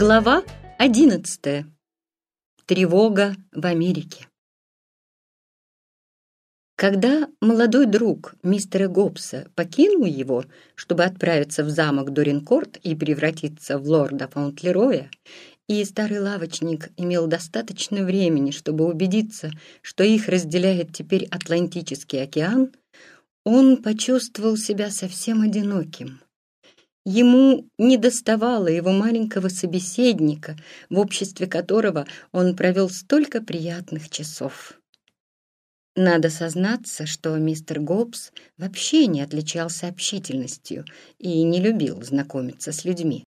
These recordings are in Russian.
Глава одиннадцатая. Тревога в Америке. Когда молодой друг мистера Гоббса покинул его, чтобы отправиться в замок Доринкорт и превратиться в лорда Фаунтлероя, и старый лавочник имел достаточно времени, чтобы убедиться, что их разделяет теперь Атлантический океан, он почувствовал себя совсем одиноким. Ему не доставало его маленького собеседника, в обществе которого он провел столько приятных часов. Надо сознаться, что мистер Гоббс вообще не отличался общительностью и не любил знакомиться с людьми.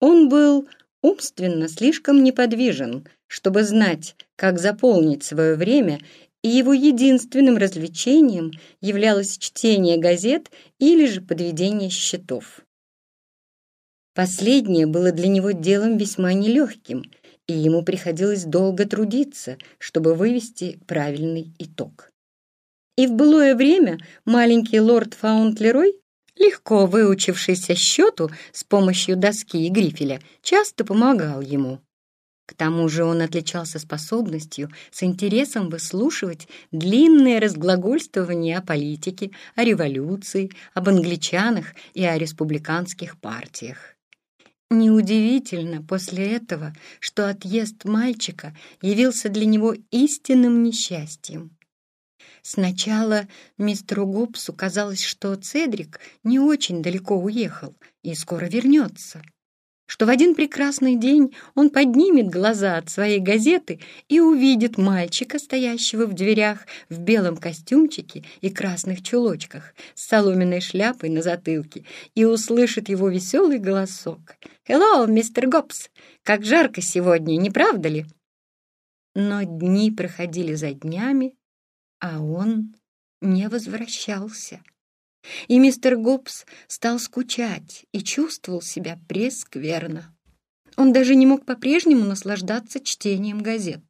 Он был умственно слишком неподвижен, чтобы знать, как заполнить свое время, и его единственным развлечением являлось чтение газет или же подведение счетов. Последнее было для него делом весьма нелегким, и ему приходилось долго трудиться, чтобы вывести правильный итог. И в былое время маленький лорд Фаунтлерой, легко выучившийся счету с помощью доски и грифеля, часто помогал ему. К тому же он отличался способностью с интересом выслушивать длинные разглагольствования о политике, о революции, об англичанах и о республиканских партиях. Неудивительно после этого, что отъезд мальчика явился для него истинным несчастьем. Сначала мистеру Гоббсу казалось, что Цедрик не очень далеко уехал и скоро вернется что в один прекрасный день он поднимет глаза от своей газеты и увидит мальчика, стоящего в дверях в белом костюмчике и красных чулочках с соломенной шляпой на затылке и услышит его веселый голосок. «Хеллоу, мистер Гоббс! Как жарко сегодня, не правда ли?» Но дни проходили за днями, а он не возвращался. И мистер Гоббс стал скучать и чувствовал себя прескверно. Он даже не мог по-прежнему наслаждаться чтением газет.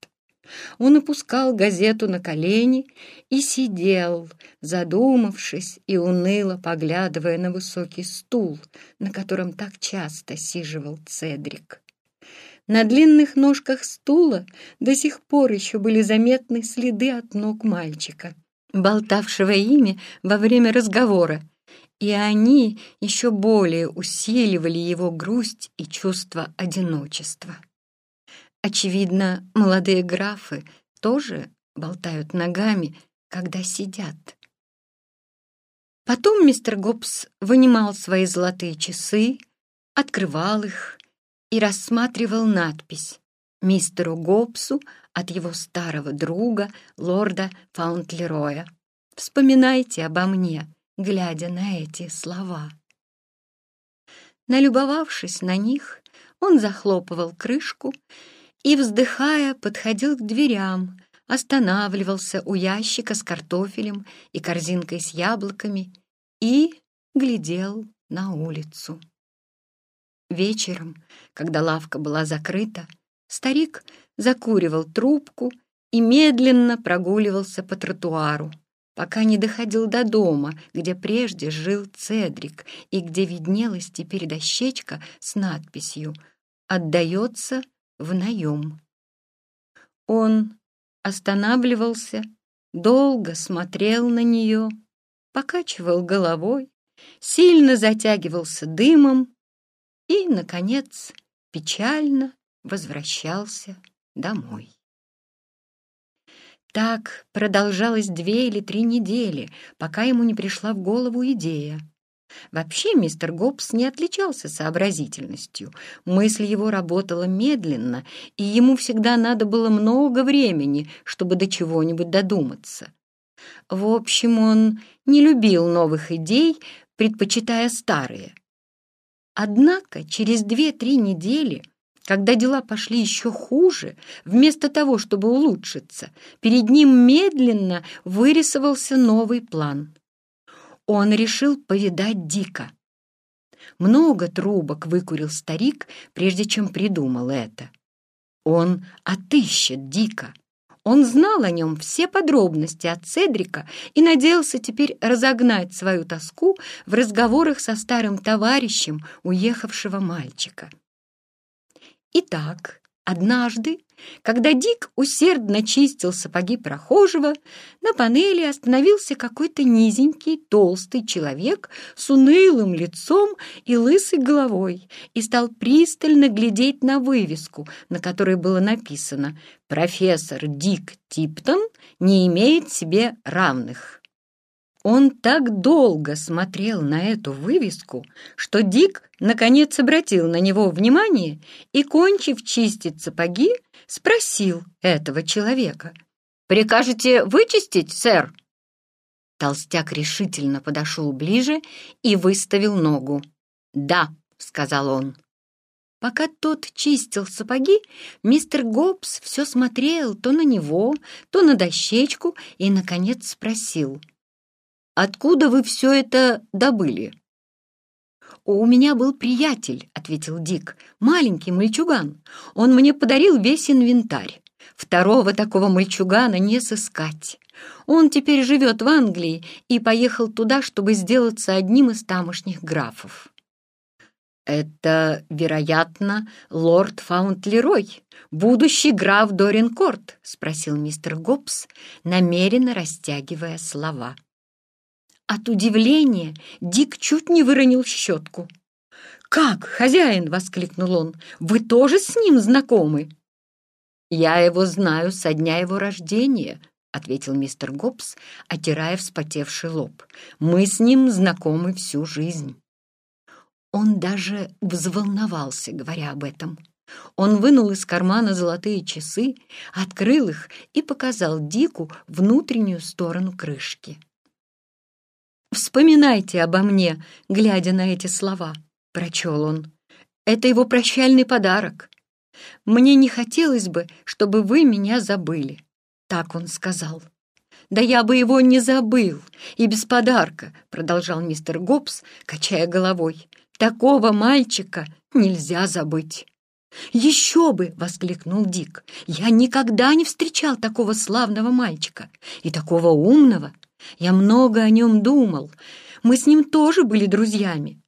Он опускал газету на колени и сидел, задумавшись и уныло поглядывая на высокий стул, на котором так часто сиживал Цедрик. На длинных ножках стула до сих пор еще были заметны следы от ног мальчика — болтавшего ими во время разговора, и они еще более усиливали его грусть и чувство одиночества. Очевидно, молодые графы тоже болтают ногами, когда сидят. Потом мистер Гоббс вынимал свои золотые часы, открывал их и рассматривал надпись мистеру Гоббсу от его старого друга, лорда Фаунтлероя. «Вспоминайте обо мне», глядя на эти слова. Налюбовавшись на них, он захлопывал крышку и, вздыхая, подходил к дверям, останавливался у ящика с картофелем и корзинкой с яблоками и глядел на улицу. Вечером, когда лавка была закрыта, Старик закуривал трубку и медленно прогуливался по тротуару, пока не доходил до дома, где прежде жил Цедрик и где виднелась теперь дощечка с надписью «Отдается в наем». Он останавливался, долго смотрел на нее, покачивал головой, сильно затягивался дымом и, наконец, печально возвращался домой. Так продолжалось две или три недели, пока ему не пришла в голову идея. Вообще мистер Гоббс не отличался сообразительностью. Мысль его работала медленно, и ему всегда надо было много времени, чтобы до чего-нибудь додуматься. В общем, он не любил новых идей, предпочитая старые. Однако через две-три недели когда дела пошли еще хуже, вместо того, чтобы улучшиться, перед ним медленно вырисовался новый план. Он решил повидать Дика. Много трубок выкурил старик, прежде чем придумал это. Он отыщет Дика. Он знал о нем все подробности от Цедрика и надеялся теперь разогнать свою тоску в разговорах со старым товарищем уехавшего мальчика. Итак, однажды, когда Дик усердно чистил сапоги прохожего, на панели остановился какой-то низенький, толстый человек с унылым лицом и лысой головой и стал пристально глядеть на вывеску, на которой было написано «Профессор Дик Типтон не имеет себе равных». Он так долго смотрел на эту вывеску, что Дик наконец обратил на него внимание и, кончив чистить сапоги, спросил этого человека. «Прикажете вычистить, сэр?» Толстяк решительно подошел ближе и выставил ногу. «Да», — сказал он. Пока тот чистил сапоги, мистер Гоббс все смотрел то на него, то на дощечку и, наконец, спросил — Откуда вы все это добыли?» «У меня был приятель», — ответил Дик, — «маленький мальчуган. Он мне подарил весь инвентарь. Второго такого мальчугана не сыскать. Он теперь живет в Англии и поехал туда, чтобы сделаться одним из тамошних графов». «Это, вероятно, лорд Фаунтлерой, будущий граф Доринкорт?» — спросил мистер Гоббс, намеренно растягивая слова. От удивления Дик чуть не выронил щетку. «Как, хозяин!» — воскликнул он. «Вы тоже с ним знакомы?» «Я его знаю со дня его рождения», — ответил мистер Гоббс, отирая вспотевший лоб. «Мы с ним знакомы всю жизнь». Он даже взволновался, говоря об этом. Он вынул из кармана золотые часы, открыл их и показал Дику внутреннюю сторону крышки. «Вспоминайте обо мне, глядя на эти слова», — прочел он. «Это его прощальный подарок. Мне не хотелось бы, чтобы вы меня забыли», — так он сказал. «Да я бы его не забыл, и без подарка», — продолжал мистер Гоббс, качая головой. «Такого мальчика нельзя забыть». «Еще бы!» — воскликнул Дик. «Я никогда не встречал такого славного мальчика и такого умного. Я много о нем думал. Мы с ним тоже были друзьями.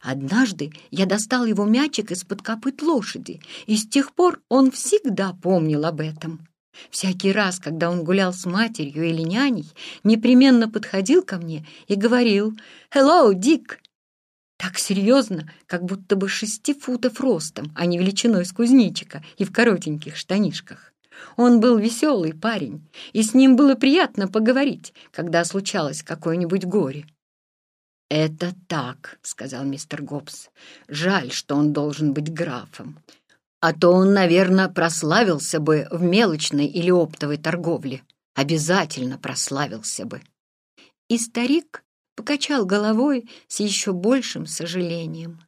Однажды я достал его мячик из-под копыт лошади, и с тех пор он всегда помнил об этом. Всякий раз, когда он гулял с матерью или няней, непременно подходил ко мне и говорил «Hello, Дик!» Так серьезно, как будто бы шести футов ростом, а не величиной с кузнечика и в коротеньких штанишках. Он был веселый парень, и с ним было приятно поговорить, когда случалось какое-нибудь горе. «Это так», — сказал мистер Гоббс. «Жаль, что он должен быть графом. А то он, наверное, прославился бы в мелочной или оптовой торговле. Обязательно прославился бы». И старик покачал головой с еще большим сожалением.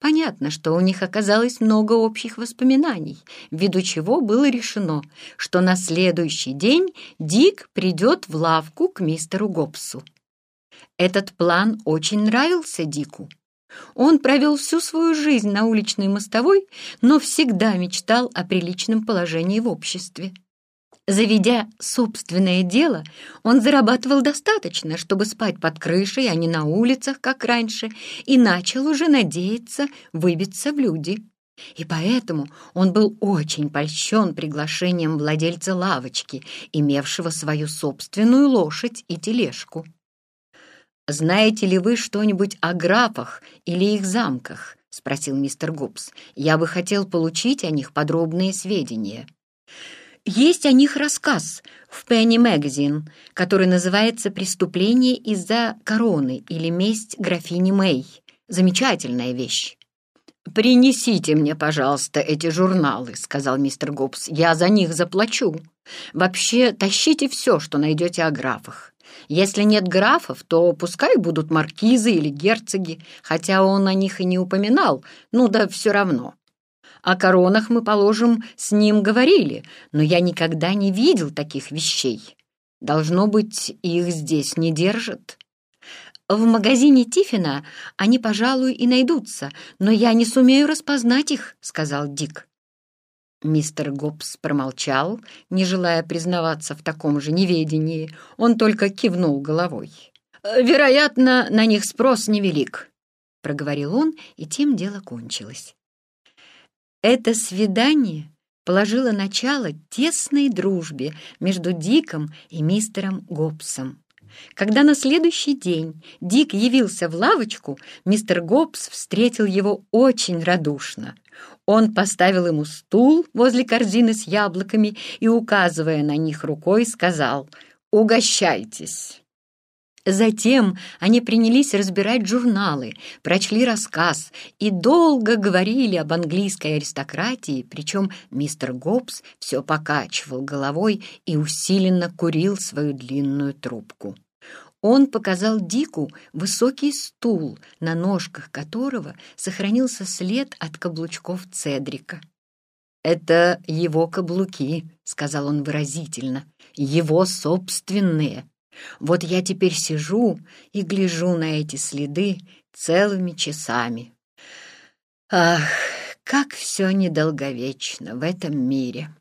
Понятно, что у них оказалось много общих воспоминаний, ввиду чего было решено, что на следующий день Дик придет в лавку к мистеру Гобсу. Этот план очень нравился Дику. Он провел всю свою жизнь на уличной мостовой, но всегда мечтал о приличном положении в обществе. Заведя собственное дело, он зарабатывал достаточно, чтобы спать под крышей, а не на улицах, как раньше, и начал уже надеяться выбиться в люди. И поэтому он был очень польщен приглашением владельца лавочки, имевшего свою собственную лошадь и тележку. «Знаете ли вы что-нибудь о графах или их замках?» — спросил мистер Губс. «Я бы хотел получить о них подробные сведения». Есть о них рассказ в Penny Magazine, который называется «Преступление из-за короны» или «Месть графини Мэй». Замечательная вещь. «Принесите мне, пожалуйста, эти журналы», — сказал мистер Гоббс. «Я за них заплачу. Вообще, тащите все, что найдете о графах. Если нет графов, то пускай будут маркизы или герцоги, хотя он о них и не упоминал, ну да все равно. О коронах мы, положим, с ним говорили, но я никогда не видел таких вещей. Должно быть, их здесь не держат. В магазине Тиффина они, пожалуй, и найдутся, но я не сумею распознать их, — сказал Дик. Мистер Гоббс промолчал, не желая признаваться в таком же неведении. Он только кивнул головой. «Вероятно, на них спрос невелик», — проговорил он, и тем дело кончилось. Это свидание положило начало тесной дружбе между Диком и мистером Гоббсом. Когда на следующий день Дик явился в лавочку, мистер Гоббс встретил его очень радушно. Он поставил ему стул возле корзины с яблоками и, указывая на них рукой, сказал «Угощайтесь». Затем они принялись разбирать журналы, прочли рассказ и долго говорили об английской аристократии, причем мистер Гоббс все покачивал головой и усиленно курил свою длинную трубку. Он показал Дику высокий стул, на ножках которого сохранился след от каблучков Цедрика. «Это его каблуки», — сказал он выразительно, — «его собственные». Вот я теперь сижу и гляжу на эти следы целыми часами. Ах, как все недолговечно в этом мире!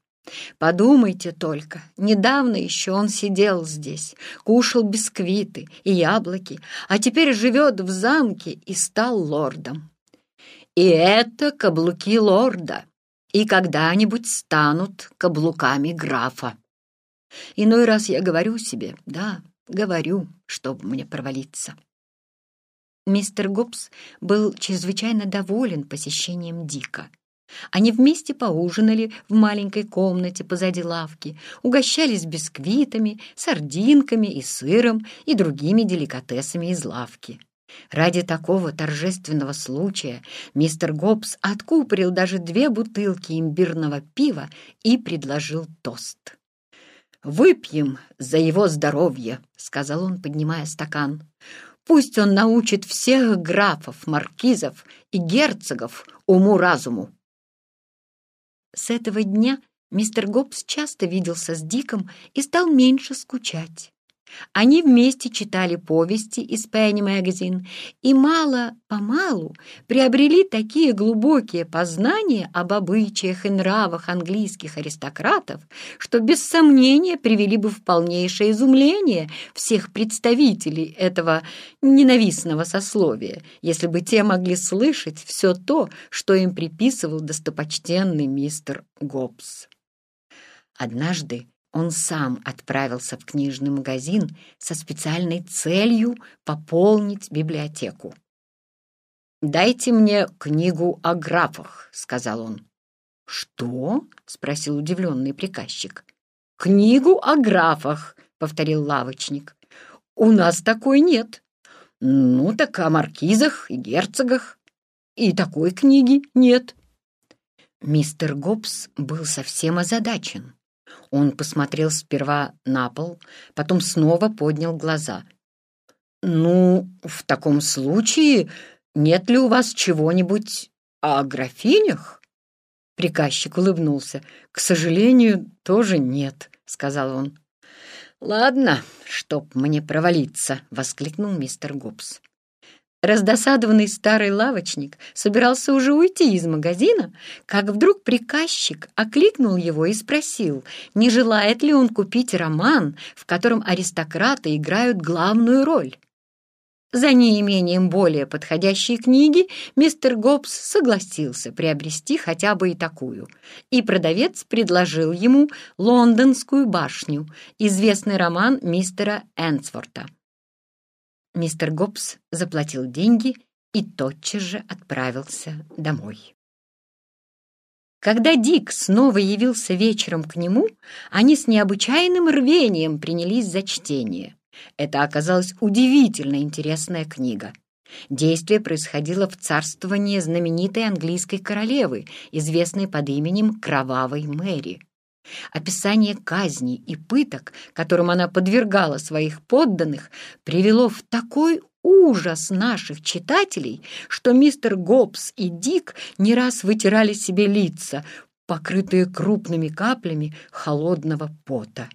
Подумайте только, недавно еще он сидел здесь, кушал бисквиты и яблоки, а теперь живет в замке и стал лордом. И это каблуки лорда, и когда-нибудь станут каблуками графа. Иной раз я говорю себе, да, Говорю, чтобы мне провалиться. Мистер Гоббс был чрезвычайно доволен посещением Дика. Они вместе поужинали в маленькой комнате позади лавки, угощались бисквитами, сардинками и сыром и другими деликатесами из лавки. Ради такого торжественного случая мистер Гоббс откупорил даже две бутылки имбирного пива и предложил тост. «Выпьем за его здоровье», — сказал он, поднимая стакан. «Пусть он научит всех графов, маркизов и герцогов уму-разуму». С этого дня мистер Гоббс часто виделся с Диком и стал меньше скучать. Они вместе читали повести из Penny Magazine и мало-помалу приобрели такие глубокие познания об обычаях и нравах английских аристократов, что без сомнения привели бы в полнейшее изумление всех представителей этого ненавистного сословия, если бы те могли слышать все то, что им приписывал достопочтенный мистер Гоббс. Однажды он сам отправился в книжный магазин со специальной целью пополнить библиотеку. «Дайте мне книгу о графах», — сказал он. «Что?» — спросил удивленный приказчик. «Книгу о графах», — повторил лавочник. «У нас такой нет». «Ну, так о маркизах и герцогах». «И такой книги нет». Мистер Гоббс был совсем озадачен. Он посмотрел сперва на пол, потом снова поднял глаза. «Ну, в таком случае нет ли у вас чего-нибудь о графинях?» Приказчик улыбнулся. «К сожалению, тоже нет», — сказал он. «Ладно, чтоб мне провалиться», — воскликнул мистер Гоббс. Раздосадованный старый лавочник собирался уже уйти из магазина, как вдруг приказчик окликнул его и спросил, не желает ли он купить роман, в котором аристократы играют главную роль. За неимением более подходящей книги мистер Гоббс согласился приобрести хотя бы и такую, и продавец предложил ему «Лондонскую башню», известный роман мистера Энсворта. Мистер Гоббс заплатил деньги и тотчас же отправился домой. Когда Дик снова явился вечером к нему, они с необычайным рвением принялись за чтение. Это оказалась удивительно интересная книга. Действие происходило в царствовании знаменитой английской королевы, известной под именем Кровавой Мэри. Описание казней и пыток, которым она подвергала своих подданных, привело в такой ужас наших читателей, что мистер Гоббс и Дик не раз вытирали себе лица, покрытые крупными каплями холодного пота.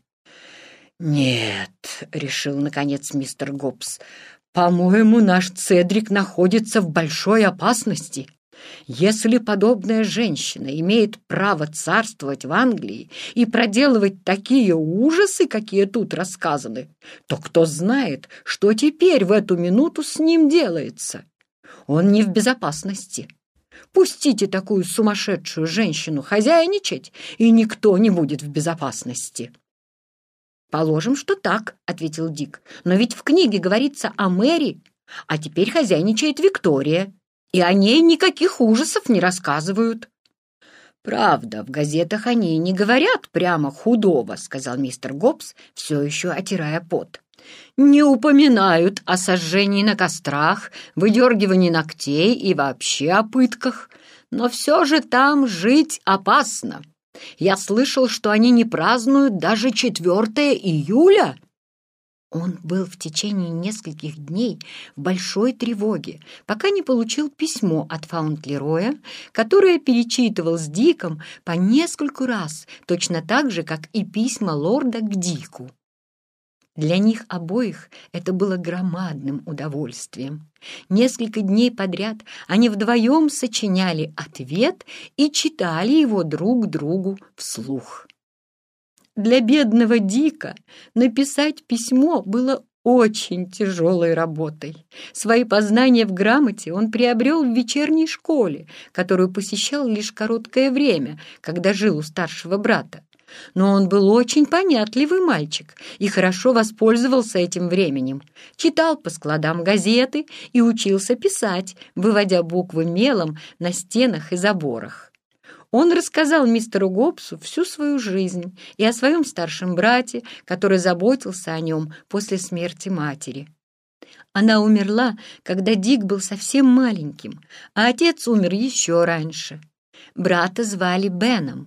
«Нет», — решил, наконец, мистер Гоббс, — «по-моему, наш Цедрик находится в большой опасности. Если подобная женщина имеет право царствовать в Англии и проделывать такие ужасы, какие тут рассказаны, то кто знает, что теперь в эту минуту с ним делается? Он не в безопасности. Пустите такую сумасшедшую женщину хозяйничать, и никто не будет в безопасности. «Положим, что так», — ответил Дик. «Но ведь в книге говорится о Мэри, а теперь хозяйничает Виктория, и о ней никаких ужасов не рассказывают». «Правда, в газетах они не говорят прямо худого», — сказал мистер Гоббс, все еще отирая пот. «Не упоминают о сожжении на кострах, выдергивании ногтей и вообще о пытках, но все же там жить опасно. Я слышал, что они не празднуют даже 4 июля». Он был в течение нескольких дней в большой тревоге, пока не получил письмо от Фаунтлероя, которое перечитывал с Диком по нескольку раз, точно так же, как и письма лорда к Дику. Для них обоих это было громадным удовольствием. Несколько дней подряд они вдвоем сочиняли ответ и читали его друг другу вслух. Для бедного Дика написать письмо было очень тяжелой работой. Свои познания в грамоте он приобрел в вечерней школе, которую посещал лишь короткое время, когда жил у старшего брата. Но он был очень понятливый мальчик и хорошо воспользовался этим временем. Читал по складам газеты и учился писать, выводя буквы мелом на стенах и заборах. Он рассказал мистеру Гоббсу всю свою жизнь и о своем старшем брате, который заботился о нем после смерти матери. Она умерла, когда Дик был совсем маленьким, а отец умер еще раньше. Брата звали Беном.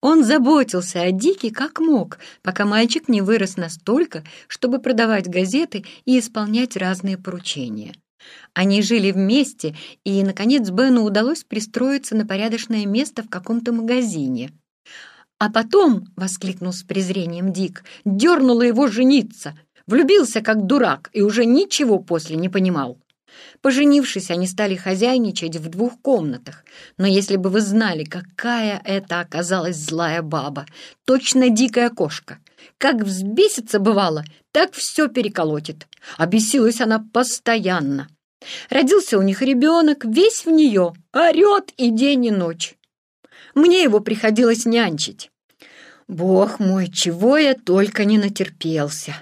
Он заботился о Дике как мог, пока мальчик не вырос настолько, чтобы продавать газеты и исполнять разные поручения. Они жили вместе, и, наконец, Бену удалось пристроиться на порядочное место в каком-то магазине. «А потом», — воскликнул с презрением Дик, — «дернула его жениться. Влюбился как дурак и уже ничего после не понимал. Поженившись, они стали хозяйничать в двух комнатах. Но если бы вы знали, какая это оказалась злая баба, точно дикая кошка. Как взбесится бывало, так все переколотит. Обесилась она постоянно. Родился у них ребенок, весь в нее, орет и день, и ночь. Мне его приходилось нянчить. Бог мой, чего я только не натерпелся.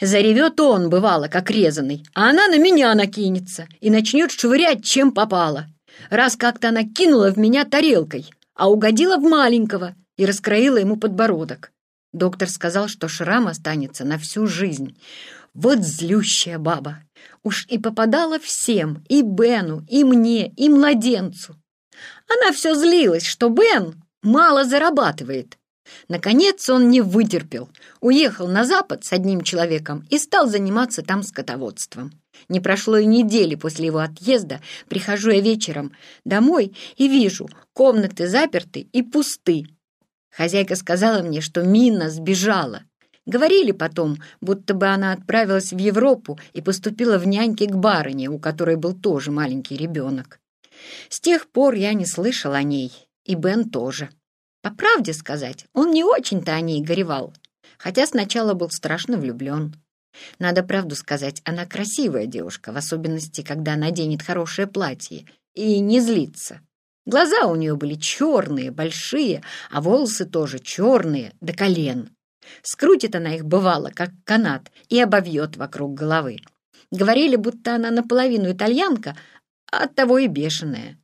Заревет он, бывало, как резанный, а она на меня накинется и начнет швырять, чем попало. Раз как-то она кинула в меня тарелкой, а угодила в маленького и раскроила ему подбородок. Доктор сказал, что шрам останется на всю жизнь. Вот злющая баба. Уж и попадала всем, и Бену, и мне, и младенцу. Она все злилась, что Бен мало зарабатывает. Наконец он не вытерпел, уехал на запад с одним человеком и стал заниматься там скотоводством. Не прошло и недели после его отъезда, прихожу я вечером домой и вижу, комнаты заперты и пусты. Хозяйка сказала мне, что Мина сбежала. Говорили потом, будто бы она отправилась в Европу и поступила в няньки к барыне, у которой был тоже маленький ребенок. С тех пор я не слышал о ней, и Бен тоже. По правде сказать, он не очень-то о ней горевал, хотя сначала был страшно влюблен. Надо правду сказать, она красивая девушка, в особенности, когда наденет хорошее платье, и не злится. Глаза у нее были черные, большие, а волосы тоже черные, до колен. Скрутит она их, бывало, как канат, и обовьет вокруг головы. Говорили, будто она наполовину итальянка, а оттого и бешеная.